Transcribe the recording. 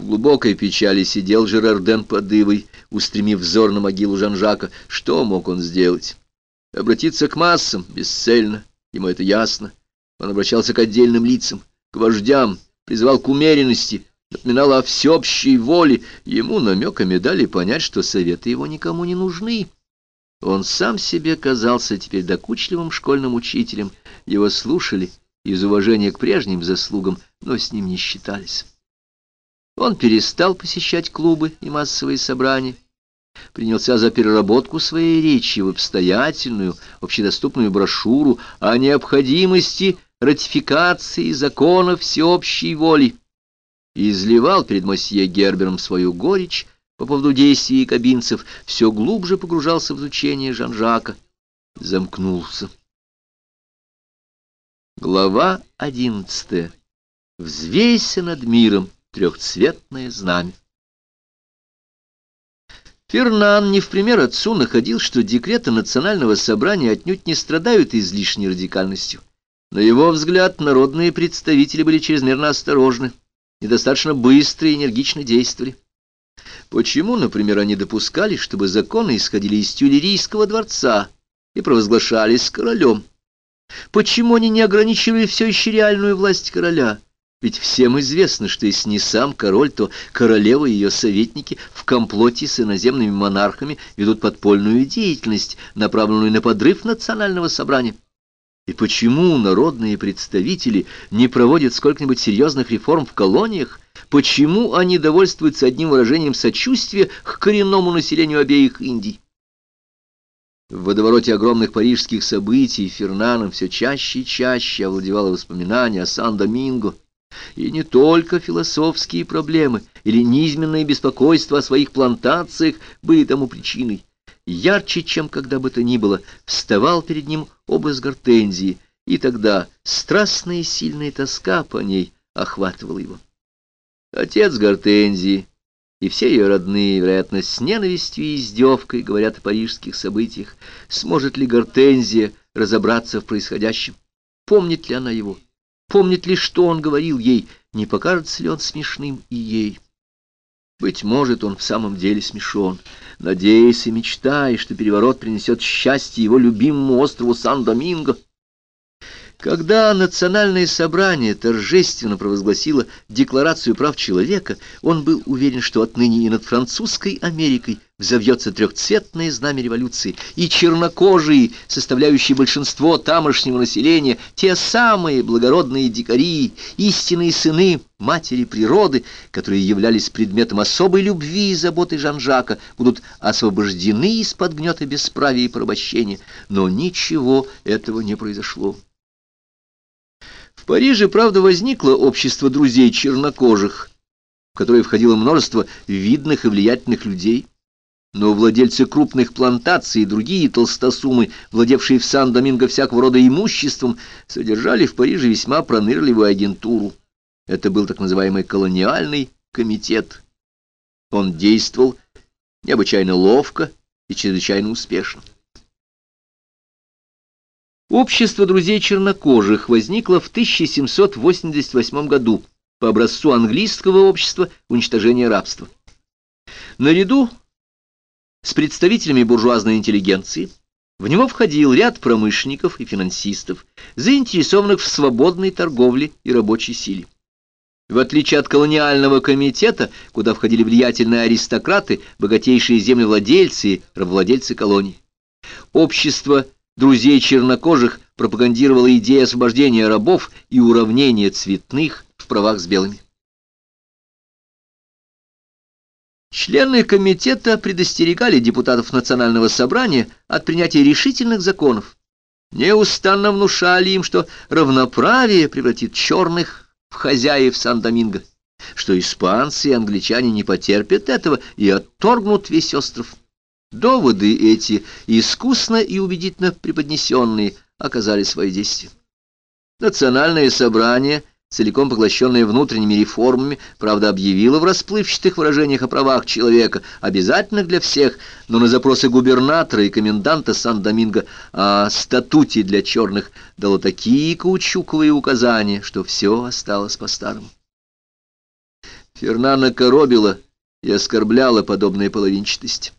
В глубокой печали сидел Жерарден под ивой, устремив взор на могилу Жан-Жака. Что мог он сделать? Обратиться к массам бесцельно, ему это ясно. Он обращался к отдельным лицам, к вождям, призывал к умеренности, напоминал о всеобщей воле. Ему намеками дали понять, что советы его никому не нужны. Он сам себе казался теперь докучливым школьным учителем. Его слушали из уважения к прежним заслугам, но с ним не считались. Он перестал посещать клубы и массовые собрания, принялся за переработку своей речи в обстоятельную, общедоступную брошюру о необходимости ратификации закона всеобщей воли и изливал перед мосье Гербером свою горечь по поводу действий кабинцев, все глубже погружался в изучение Жан-Жака, замкнулся. Глава одиннадцатая. Взвейся над миром трехцветное знамя. Фернан не в пример отцу находил, что декреты национального собрания отнюдь не страдают излишней радикальностью. На его взгляд, народные представители были чрезмерно осторожны, недостаточно быстро и энергично действовали. Почему, например, они допускали, чтобы законы исходили из Тюлерийского дворца и провозглашались королем? Почему они не ограничивали все еще реальную власть короля? Ведь всем известно, что если не сам король, то королева и ее советники в комплоте с иноземными монархами ведут подпольную деятельность, направленную на подрыв национального собрания. И почему народные представители не проводят сколько-нибудь серьезных реформ в колониях? Почему они довольствуются одним выражением сочувствия к коренному населению обеих Индий? В водовороте огромных парижских событий Фернаном все чаще и чаще овладевало воспоминания о Сан-Доминго. И не только философские проблемы или низменное беспокойство о своих плантациях были тому причиной. Ярче, чем когда бы то ни было, вставал перед ним образ гортензии, и тогда страстная и сильная тоска по ней охватывала его. Отец гортензии и все ее родные, вероятно, с ненавистью и издевкой говорят о парижских событиях. Сможет ли Гортензия разобраться в происходящем? Помнит ли она его? Помнит ли, что он говорил ей? Не покажется ли он смешным и ей? Быть может, он в самом деле смешон, надеясь и мечтая, что переворот принесет счастье его любимому острову Сан-Доминго. Когда национальное собрание торжественно провозгласило Декларацию прав человека, он был уверен, что отныне и над французской Америкой взовьется трехцветное знамя революции, и чернокожие, составляющие большинство тамошнего населения, те самые благородные дикари, истинные сыны матери природы, которые являлись предметом особой любви и заботы Жан-Жака, будут освобождены из-под гнета бесправия и порабощения. Но ничего этого не произошло. В Париже, правда, возникло общество друзей чернокожих, в которое входило множество видных и влиятельных людей. Но владельцы крупных плантаций и другие толстосумы, владевшие в Сан-Доминго всякого рода имуществом, содержали в Париже весьма пронырливую агентуру. Это был так называемый колониальный комитет. Он действовал необычайно ловко и чрезвычайно успешно. Общество друзей чернокожих возникло в 1788 году по образцу английского общества уничтожения рабства. Наряду с представителями буржуазной интеллигенции в него входил ряд промышленников и финансистов, заинтересованных в свободной торговле и рабочей силе. В отличие от колониального комитета, куда входили влиятельные аристократы, богатейшие землевладельцы и рабовладельцы колоний. Общество друзей чернокожих пропагандировала идея освобождения рабов и уравнения цветных в правах с белыми. Члены комитета предостерегали депутатов Национального собрания от принятия решительных законов, неустанно внушали им, что равноправие превратит черных в хозяев Сан-Доминго, что испанцы и англичане не потерпят этого и отторгнут весь остров. Доводы эти, искусно и убедительно преподнесенные, оказали свое действие. Национальное собрание, целиком поглощенное внутренними реформами, правда, объявило в расплывчатых выражениях о правах человека, обязательных для всех, но на запросы губернатора и коменданта Сан-Доминго о статуте для черных дало такие каучуковые указания, что все осталось по-старому. Фернана коробила и оскорбляла подобная половинчатость.